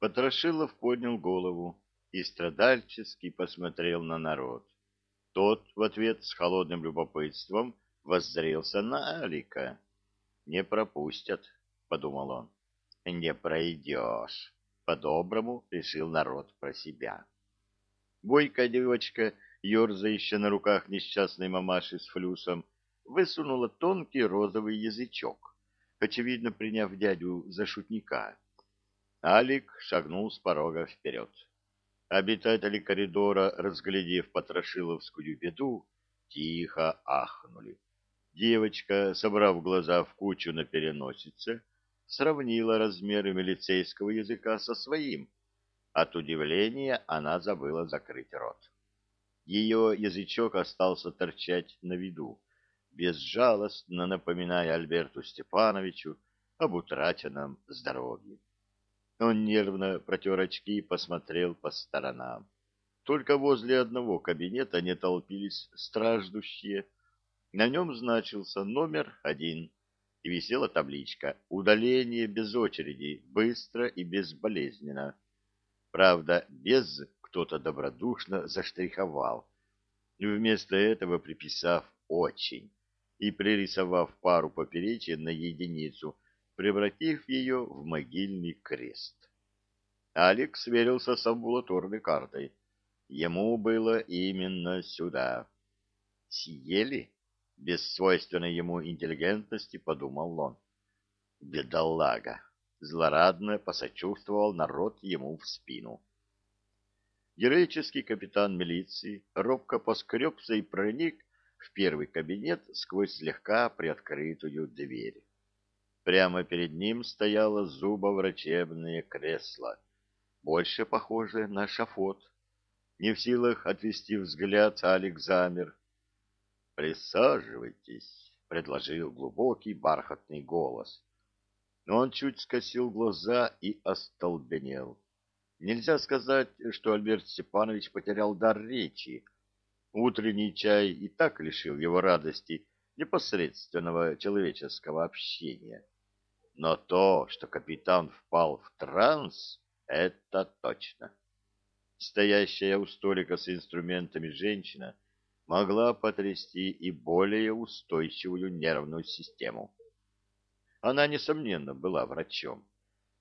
Потрошилов поднял голову и страдальчески посмотрел на народ. Тот в ответ с холодным любопытством воззрелся на Алика. «Не пропустят», — подумал он. «Не пройдешь», — по-доброму решил народ про себя. Бойкая девочка, ерзающая на руках несчастной мамаши с флюсом, высунула тонкий розовый язычок, очевидно приняв дядю за шутника. Алик шагнул с порога вперед. Обитатели коридора, разглядев потрошиловскую беду, тихо ахнули. Девочка, собрав глаза в кучу на переносице, сравнила размеры милицейского языка со своим. От удивления она забыла закрыть рот. Ее язычок остался торчать на виду, безжалостно напоминая Альберту Степановичу об утраченном здоровье. Он нервно протер очки и посмотрел по сторонам. Только возле одного кабинета не толпились страждущие. На нем значился номер один, и висела табличка «Удаление без очереди, быстро и безболезненно». Правда, без кто-то добродушно заштриховал, вместо этого приписав «очень» и пририсовав пару поперечин на единицу – превратив ее в могильный крест. Алекс сверился с амбулаторной картой. Ему было именно сюда. «Съели?» — без свойственной ему интеллигентности подумал он. «Бедолага!» — злорадно посочувствовал народ ему в спину. Героический капитан милиции робко поскребся и проник в первый кабинет сквозь слегка приоткрытую дверь. Прямо перед ним стояло зубоврачебное кресло, больше похожее на шафот. Не в силах отвести взгляд, Алик замер. «Присаживайтесь», — предложил глубокий бархатный голос. Но он чуть скосил глаза и остолбенел. Нельзя сказать, что Альберт Степанович потерял дар речи. Утренний чай и так лишил его радости непосредственного человеческого общения. Но то, что капитан впал в транс, это точно. Стоящая у столика с инструментами женщина могла потрясти и более устойчивую нервную систему. Она, несомненно, была врачом.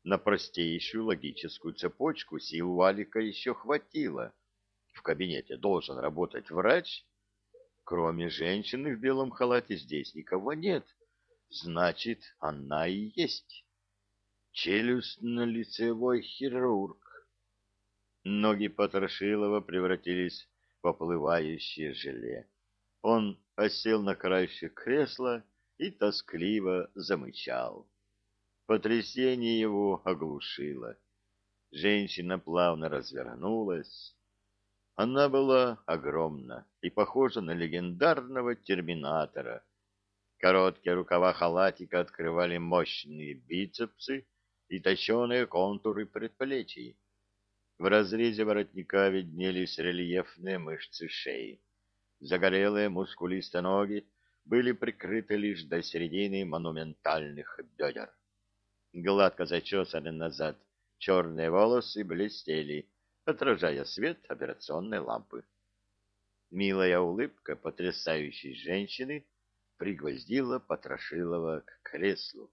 На простейшую логическую цепочку сил Валика еще хватило. В кабинете должен работать врач. Кроме женщины в белом халате здесь никого нет. Значит, она и есть. Челюстно-лицевой хирург. Ноги Потрошилова превратились в поплывающее желе. Он осел на краешек кресла и тоскливо замычал. Потрясение его оглушило. Женщина плавно развернулась. Она была огромна и похожа на легендарного терминатора — Короткие рукава халатика открывали мощные бицепсы и точеные контуры предплечий. В разрезе воротника виднелись рельефные мышцы шеи. Загорелые мускулистые ноги были прикрыты лишь до середины монументальных бедер. Гладко зачесаны назад черные волосы блестели, отражая свет операционной лампы. Милая улыбка потрясающей женщины — пригвоздила Потрошилова к креслу.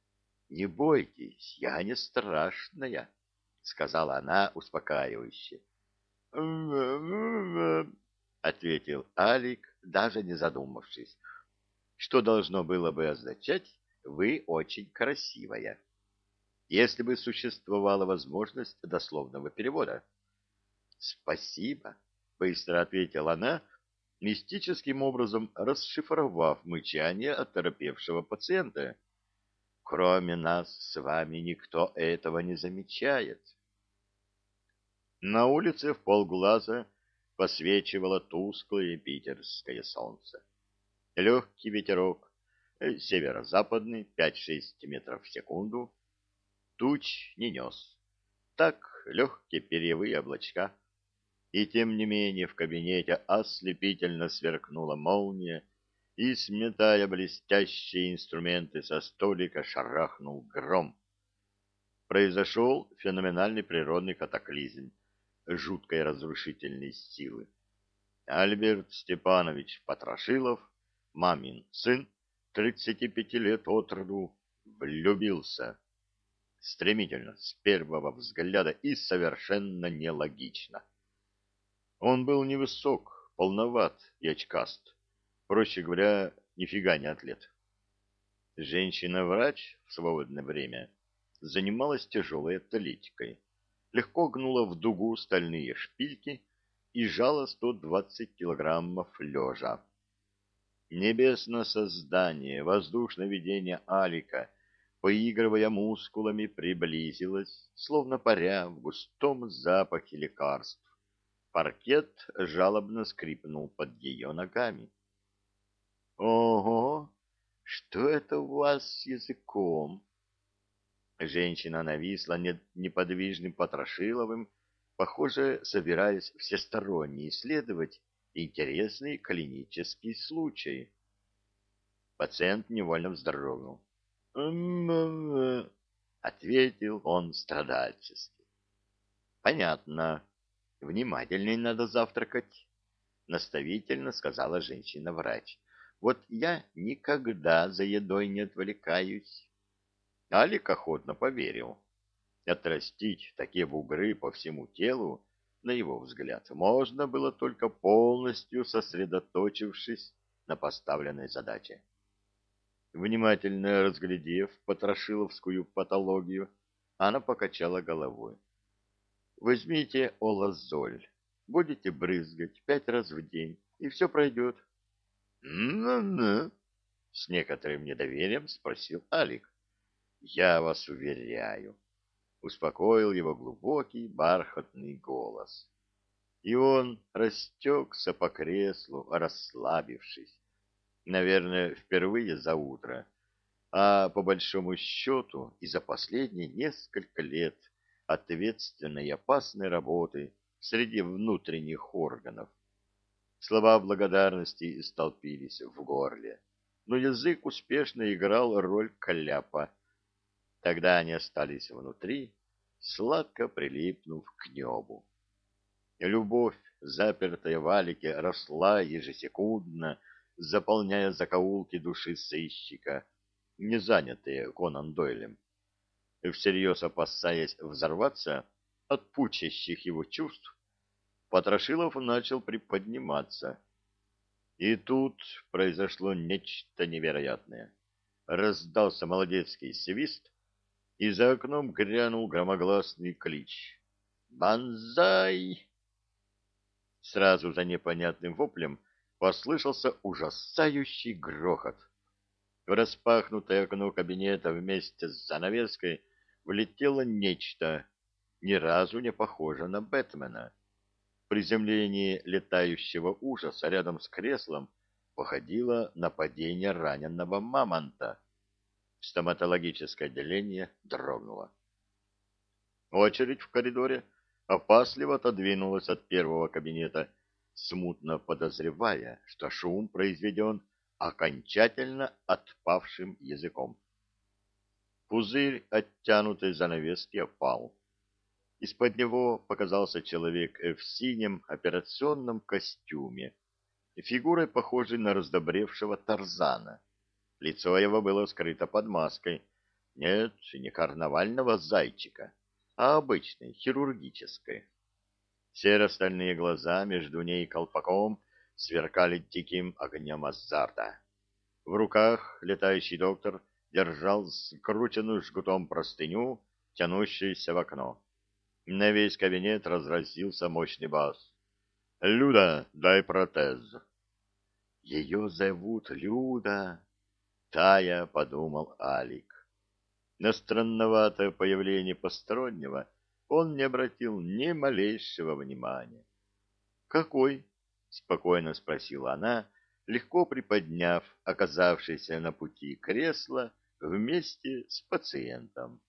— Не бойтесь, я не страшная, — сказала она успокаивающе. — ответил Алик, даже не задумавшись, что должно было бы означать «вы очень красивая», если бы существовала возможность дословного перевода. «Спасибо», — быстро ответила она, мистическим образом расшифровав мычание оторопевшего пациента. Кроме нас с вами никто этого не замечает. На улице в полглаза посвечивало тусклое питерское солнце. Легкий ветерок, э, северо-западный, 5-6 метров в секунду, туч не нес. Так, легкие перьевые облачка — и тем не менее в кабинете ослепительно сверкнула молния, и, сметая блестящие инструменты со столика, шарахнул гром. произошел феноменальный природный катаклизм жуткой разрушительной силы. Альберт Степанович Потрошилов, мамин сын, 35 лет от роду, влюбился. Стремительно, с первого взгляда и совершенно нелогично. Он был невысок, полноват и очкаст. Проще говоря, нифига не атлет. Женщина-врач в свободное время занималась тяжелой атлетикой. Легко гнула в дугу стальные шпильки и жала 120 килограммов лежа. Небесное создание, воздушное видение Алика, поигрывая мускулами, приблизилось, словно паря в густом запахе лекарств. Паркет жалобно скрипнул под ее ногами. «Ого! Что это у вас с языком?» Женщина нависла неподвижным Потрошиловым, похоже, собираясь всесторонне исследовать интересный клинический случай. Пациент невольно вздрогнул. «М-м-м», ответил он страдальчески. «Понятно. Внимательней надо завтракать», — наставительно сказала женщина-врач. «Вот я никогда за едой не отвлекаюсь». Алик охотно поверил. Отрастить такие бугры по всему телу на его взгляд, можно было только полностью сосредоточившись на поставленной задаче. Внимательно разглядев потрошиловскую патологию, она покачала головой. «Возьмите олазоль, будете брызгать пять раз в день, и все пройдет». «Ну-ну», — с некоторым недоверием спросил Алик. «Я вас уверяю, успокоил его глубокий бархатный голос. И он растекся по креслу, расслабившись, наверное, впервые за утро, а по большому счету и за последние несколько лет ответственной и опасной работы среди внутренних органов. Слова благодарности столпились в горле, но язык успешно играл роль кляпа, Тогда они остались внутри, сладко прилипнув к небу. Любовь, запертая в Алике, росла ежесекундно, заполняя закоулки души сыщика, не занятые Конан Дойлем. Всерьез опасаясь взорваться от пучащих его чувств, Потрошилов начал приподниматься. И тут произошло нечто невероятное. Раздался молодецкий свист, и за окном грянул громогласный клич. «Бонзай!» Сразу за непонятным воплем послышался ужасающий грохот. В распахнутое окно кабинета вместе с занавеской влетело нечто, ни разу не похоже на Бэтмена. Приземление летающего ужаса рядом с креслом походило на падение раненого мамонта. Стоматологическое отделение дрогнуло. Очередь в коридоре опасливо отодвинулась от первого кабинета, смутно подозревая, что шум произведен окончательно отпавшим языком. Пузырь оттянутой занавески опал. Из-под него показался человек в синем операционном костюме, фигурой похожей на раздобревшего Тарзана. Лицо его было скрыто под маской. Нет, не карнавального зайчика, а обычной, хирургической. Серо-стальные глаза между ней и колпаком сверкали диким огнем азарта. В руках летающий доктор держал скрученную жгутом простыню, тянущуюся в окно. На весь кабинет разразился мощный бас. «Люда, дай протез!» «Ее зовут Люда!» Тая, подумал Алик. На странноватое появление постороннего он не обратил ни малейшего внимания. «Какой?» — спокойно спросила она, легко приподняв оказавшееся на пути кресло вместе с пациентом.